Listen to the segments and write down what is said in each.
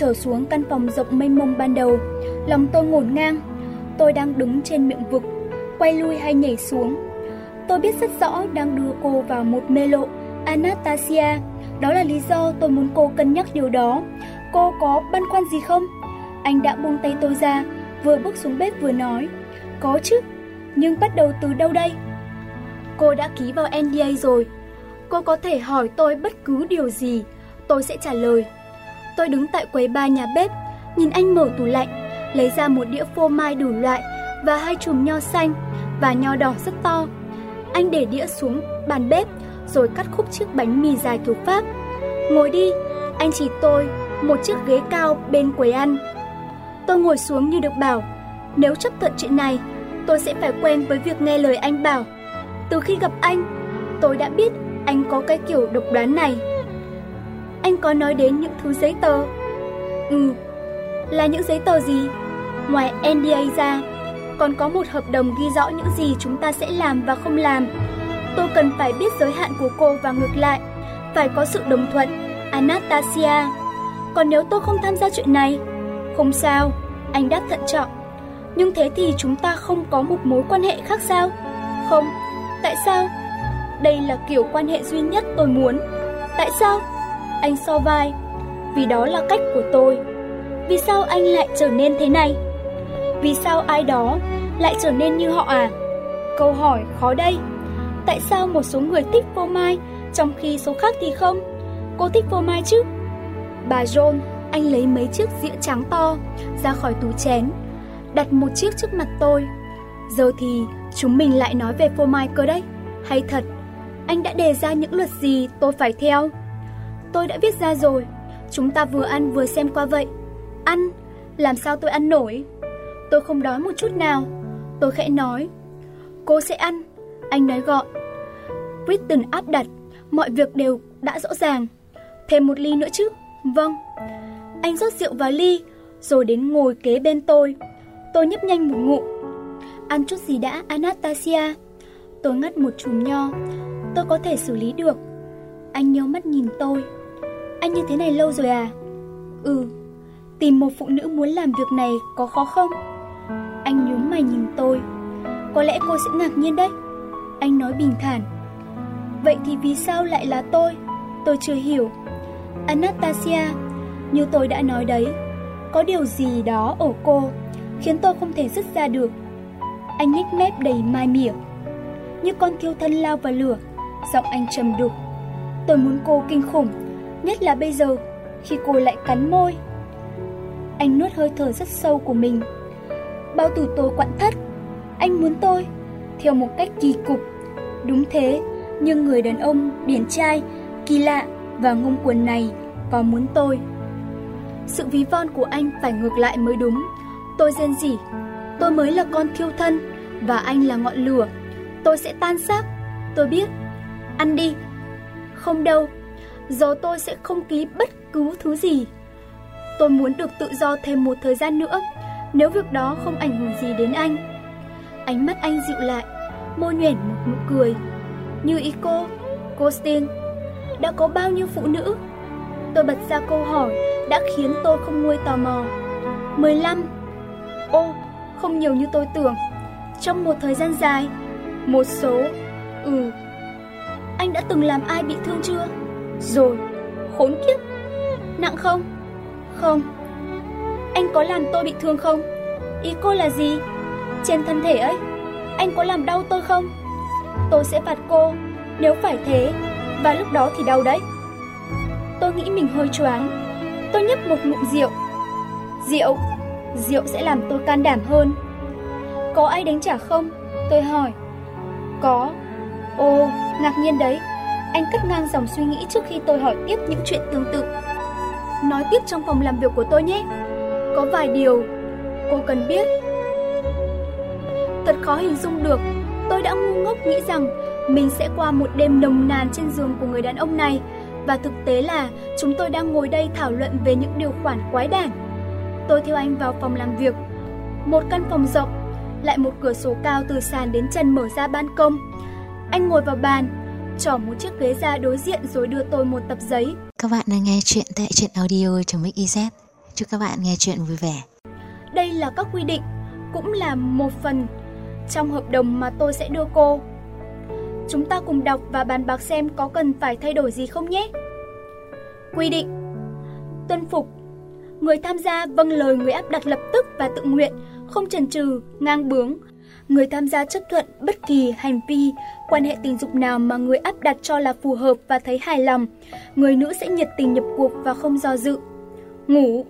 trở xuống căn phòng rộng mênh mông ban đầu. Lòng tôi ngổn ngang. Tôi đang đứng trên miệng vực, quay lui hay nhảy xuống. Tôi biết rất rõ đang đưa cô vào một mê lộ. Anastasia, đó là lý do tôi muốn cô cân nhắc điều đó. Cô có băn khoăn gì không? Anh đã buông tay tôi ra, vừa bước xuống bếp vừa nói. Có chứ, nhưng bắt đầu từ đâu đây? Cô đã ký vào NDA rồi. Cô có thể hỏi tôi bất cứ điều gì, tôi sẽ trả lời. Tôi đứng tại quầy ba nhà bếp, nhìn anh mở tủ lạnh, lấy ra một đĩa phô mai đủ loại và hai chùm nho xanh và nho đỏ rất to. Anh để đĩa xuống bàn bếp rồi cắt khúc chiếc bánh mì dài kiểu Pháp. Ngồi đi, anh chỉ tôi một chiếc ghế cao bên quầy ăn. Tôi ngồi xuống như được bảo, nếu chấp thuận chuyện này, tôi sẽ phải quen với việc nghe lời anh bảo. Từ khi gặp anh, tôi đã biết anh có cái kiểu độc đoán này. Anh có nói đến những thứ giấy tờ. Ừ, là những giấy tờ gì? Ngoài NDA ra, còn có một hợp đồng ghi rõ những gì chúng ta sẽ làm và không làm. Tôi cần phải biết giới hạn của cô và ngược lại, phải có sự đồng thuận, Anastasia. Còn nếu tôi không tham gia chuyện này, không sao, anh đáp thận trọng. Nhưng thế thì chúng ta không có một mối quan hệ khác sao? Không, tại sao? Đây là kiểu quan hệ duy nhất tôi muốn. Tại sao? Anh so vai. Vì đó là cách của tôi. Vì sao anh lại trở nên thế này? Vì sao ai đó lại trở nên như họ à? Câu hỏi khó đây. Tại sao một số người thích phô mai trong khi số khác thì không? Cô thích phô mai chứ? Bà John, anh lấy mấy chiếc dĩa trắng to ra khỏi tủ chén, đặt một chiếc trước mặt tôi. Giờ thì chúng mình lại nói về phô mai cơ đấy. Hay thật, anh đã đề ra những luật gì tôi phải theo? Tôi đã viết ra rồi, chúng ta vừa ăn vừa xem qua vậy. Ăn, làm sao tôi ăn nổi? Tôi không đói một chút nào. Tôi khẽ nói. Cô sẽ ăn. Anh nói gọn. Britton áp đặt. Mọi việc đều đã rõ ràng. Thêm một ly nữa chứ? Vâng. Anh rót rượu vào ly, rồi đến ngồi kế bên tôi. Tôi nhấp nhanh một ngụm. Ăn chút gì đã, Anastasia? Tôi ngắt một chùm nho. Tôi có thể xử lý được. Anh nhớ mắt nhìn tôi. Anh như thế này lâu rồi à? Ừ. Tìm một phụ nữ muốn làm việc này có khó không? Anh nhướng mày nhìn tôi. Có lẽ cô sẽ ngạc nhiên đấy. Anh nói bình thản. Vậy thì vì sao lại là tôi? Tôi chưa hiểu. Anastasia, như tôi đã nói đấy, có điều gì đó ở cô khiến tôi không thể dứt ra được. Anh nhếch mép đầy mai mỉa. Như con thiêu thân lao vào lửa, giọng anh trầm đục. Tôi muốn cô kinh khủng, nhất là bây giờ, khi cô lại cắn môi. Anh nuốt hơi thở rất sâu của mình. Bao tử tôi quặn thắt. Anh muốn tôi, theo một cách kỳ cục. Đúng thế, nhưng người đàn ông điển trai, kỳ lạ và ngông cuồng này có muốn tôi. Sự ví von của anh phải ngược lại mới đúng. Tôi rên rỉ, tôi mới là con thiêu thân và anh là ngọn lửa. Tôi sẽ tan xác, tôi biết. Ăn đi. Không đâu, giờ tôi sẽ không ký bất cứ thứ gì. Tôi muốn được tự do thêm một thời gian nữa, nếu việc đó không ảnh hưởng gì đến anh. Ánh mắt anh dịu lại, môi nhoẻn một nụ cười. Như ý cô, cô Steen, đã có bao nhiêu phụ nữ? Tôi bật ra câu hỏi đã khiến tôi không nguôi tò mò. 15. Ô, không nhiều như tôi tưởng. Trong một thời gian dài, một số... Ừ. Anh đã từng làm ai bị thương chưa? Rồi, khốn kiếp. Nặng không? Không. Anh có làm tôi bị thương không? Ý cô là gì? Trên thân thể ấy, anh có làm đau tôi không? Tôi sẽ phạt cô, nếu phải thế, và lúc đó thì đau đấy. Tôi nghĩ mình hơi choáng. Tôi nhấp một ngụm rượu. Rượu, rượu sẽ làm tôi can đảm hơn. Có ai đánh trả không? Tôi hỏi. Có. Ồ, ngạc nhiên đấy. Anh cắt ngang dòng suy nghĩ trước khi tôi hỏi tiếp những chuyện tương tự. Nói tiếp trong phòng làm việc của tôi nhé. Có vài điều cô cần biết. Thật khó hình dung được, tôi đã ngu ngốc nghĩ rằng mình sẽ qua một đêm nồng nàn trên giường của người đàn ông này và thực tế là chúng tôi đang ngồi đây thảo luận về những điều khoản quái đản. Tôi theo anh vào phòng làm việc. Một căn phòng rộng, lại một cửa sổ cao từ sàn đến chân mở ra ban công. Anh ngồi vào bàn, trỏ một chiếc ghế ra đối diện rồi đưa tôi một tập giấy. Các bạn đang nghe chuyện tại truyện audio trong Mix EZ. Chúc các bạn nghe chuyện vui vẻ. Đây là các quy định, cũng là một phần trong hợp đồng mà tôi sẽ đưa cô. Chúng ta cùng đọc và bàn bạc xem có cần phải thay đổi gì không nhé. Quy định Tuân phục Người tham gia vâng lời người áp đặt lập tức và tự nguyện, không chần chừ, ngang bướng. Người tham gia chấp thuận bất kỳ hành vi, quan hệ tình dục nào mà người áp đặt cho là phù hợp và thấy hài lòng. Người nữ sẽ nhiệt tình nhập cuộc và không do dự. Ngủ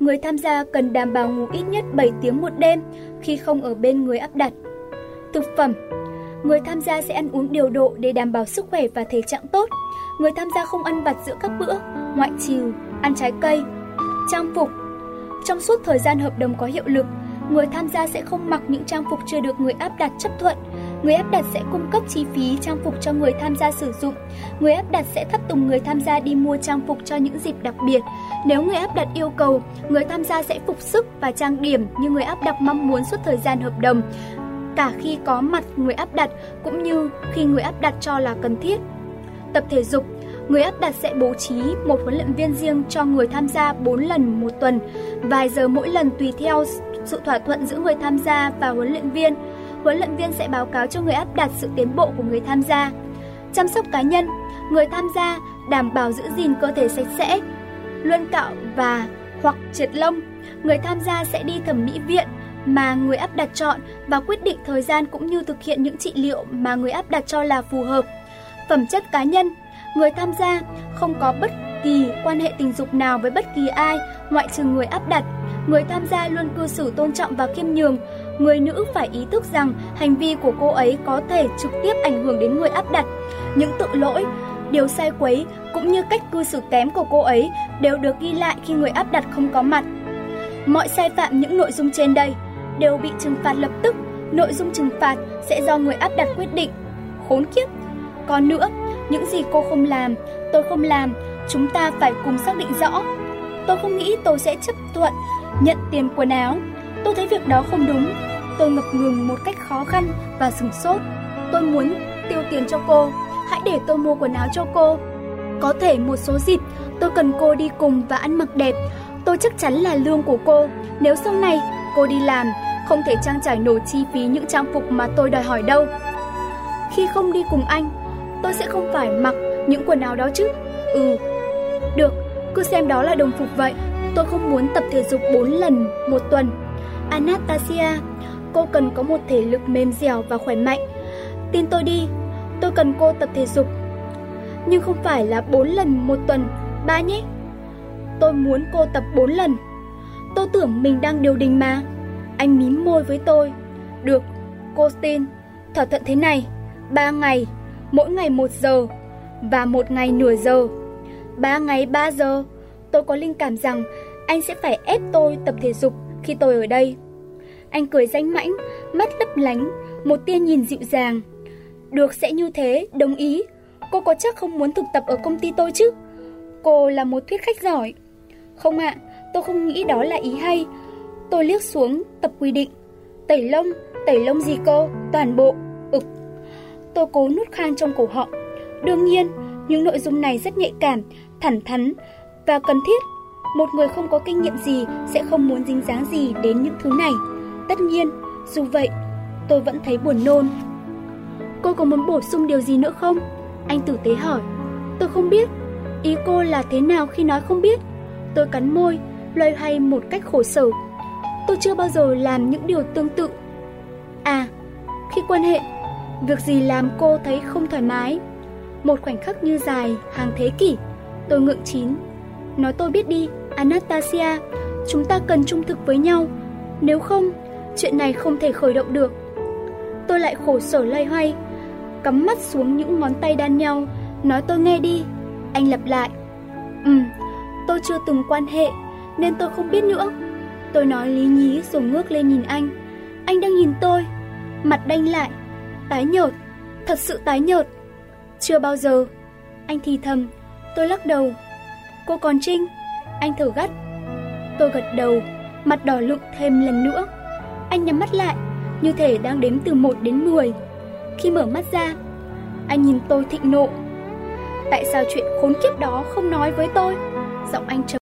Người tham gia cần đảm bảo ngủ ít nhất 7 tiếng một đêm khi không ở bên người áp đặt. Thực phẩm Người tham gia sẽ ăn uống điều độ để đảm bảo sức khỏe và thể trạng tốt. Người tham gia không ăn vặt giữa các bữa, ngoại trừ ăn trái cây. Trang phục Trong suốt thời gian hợp đồng có hiệu lực, người tham gia sẽ không mặc những trang phục chưa được người áp đặt chấp thuận. Người áp đặt sẽ cung cấp chi phí trang phục cho người tham gia sử dụng. Người áp đặt sẽ thắp tùng người tham gia đi mua trang phục cho những dịp đặc biệt. Nếu người áp đặt yêu cầu, người tham gia sẽ phục sức và trang điểm như người áp đặt mong muốn suốt thời gian hợp đồng cả khi có mặt người áp đặt cũng như khi người áp đặt cho là cần thiết. Tập thể dục Người áp đặt sẽ bố trí một huấn luyện viên riêng cho người tham gia 4 lần một tuần, vài giờ mỗi lần tùy theo sự thỏa thuận giữa người tham gia và huấn luyện viên. Huấn luyện viên sẽ báo cáo cho người áp đặt sự tiến bộ của người tham gia. Chăm sóc cá nhân Người tham gia đảm bảo giữ gìn cơ thể sạch sẽ, luân cạo và hoặc triệt lông. Người tham gia sẽ đi thẩm mỹ viện mà người áp đặt chọn và quyết định thời gian cũng như thực hiện những trị liệu mà người áp đặt cho là phù hợp. Phẩm chất cá nhân Người tham gia không có bất kỳ quan hệ tình dục nào với bất kỳ ai ngoại trừ người áp đặt. Người tham gia luôn cư xử tôn trọng và khiêm nhường. Người nữ phải ý thức rằng hành vi của cô ấy có thể trực tiếp ảnh hưởng đến người áp đặt. Những tự lỗi, điều sai quấy cũng như cách cư xử kém của cô ấy đều được ghi lại khi người áp đặt không có mặt. Mọi sai phạm những nội dung trên đây đều bị trừng phạt lập tức. Nội dung trừng phạt sẽ do người áp đặt quyết định. Khốn kiếp! Còn nữa, những gì cô không làm, tôi không làm, chúng ta phải cùng xác định rõ. Tôi không nghĩ tôi sẽ chấp thuận nhận tiền quần áo. Tôi thấy việc đó không đúng. Tôi ngập ngừng một cách khó khăn và sừng sốt. Tôi muốn tiêu tiền cho cô, hãy để tôi mua quần áo cho cô. Có thể một số dịp tôi cần cô đi cùng và ăn mặc đẹp. Tôi chắc chắn là lương của cô. Nếu sau này cô đi làm, không thể trang trải nổi chi phí những trang phục mà tôi đòi hỏi đâu. Khi không đi cùng anh, tôi sẽ không phải mặc những quần áo đó chứ. Ừ, cứ xem đó là đồng phục vậy. Tôi không muốn tập thể dục 4 lần một tuần. Anastasia, cô cần có một thể lực mềm dẻo và khỏe mạnh. Tin tôi đi, tôi cần cô tập thể dục. Nhưng không phải là 4 lần một tuần, ba nhé. Tôi muốn cô tập 4 lần. Tôi tưởng mình đang điều đình mà. Anh mím môi với tôi. Được, cô tin. Thỏa thuận thế này, 3 ngày mỗi ngày một giờ và một ngày nửa giờ. Ba ngày ba giờ, tôi có linh cảm rằng anh sẽ phải ép tôi tập thể dục khi tôi ở đây. Anh cười danh mãnh, mắt lấp lánh, một tia nhìn dịu dàng. Được sẽ như thế, đồng ý. Cô có chắc không muốn thực tập ở công ty tôi chứ? Cô là một thuyết khách giỏi. Không ạ, tôi không nghĩ đó là ý hay. Tôi liếc xuống tập quy định. Tẩy lông, tẩy lông gì cô? Toàn bộ. Ực, tôi cố nút khang trong cổ họng. Đương nhiên, những nội dung này rất nhạy cảm, thẳng thắn và cần thiết. Một người không có kinh nghiệm gì sẽ không muốn dính dáng gì đến những thứ này. Tất nhiên, dù vậy, tôi vẫn thấy buồn nôn. Cô có muốn bổ sung điều gì nữa không? Anh tử tế hỏi. Tôi không biết. Ý cô là thế nào khi nói không biết? Tôi cắn môi, loay hoay một cách khổ sở. Tôi chưa bao giờ làm những điều tương tự. À, khi quan hệ Việc gì làm cô thấy không thoải mái? Một khoảnh khắc như dài, hàng thế kỷ. Tôi ngượng chín. Nói tôi biết đi, Anastasia, chúng ta cần trung thực với nhau. Nếu không, chuyện này không thể khởi động được. Tôi lại khổ sở lay hoay, cắm mắt xuống những ngón tay đan nhau, nói tôi nghe đi. Anh lặp lại. Ừ, tôi chưa từng quan hệ, nên tôi không biết nữa. Tôi nói lý nhí rồi ngước lên nhìn anh. Anh đang nhìn tôi, mặt đanh lại, tái nhợt, thật sự tái nhợt. Chưa bao giờ. Anh thì thầm, tôi lắc đầu. Cô còn Trinh? Anh thở gắt. Tôi gật đầu, mặt đỏ lựng thêm lần nữa. Anh nhắm mắt lại, như thể đang đếm từ 1 đến 10. Khi mở mắt ra, anh nhìn tôi thịnh nộ. Tại sao chuyện khốn kiếp đó không nói với tôi? Giọng anh trầm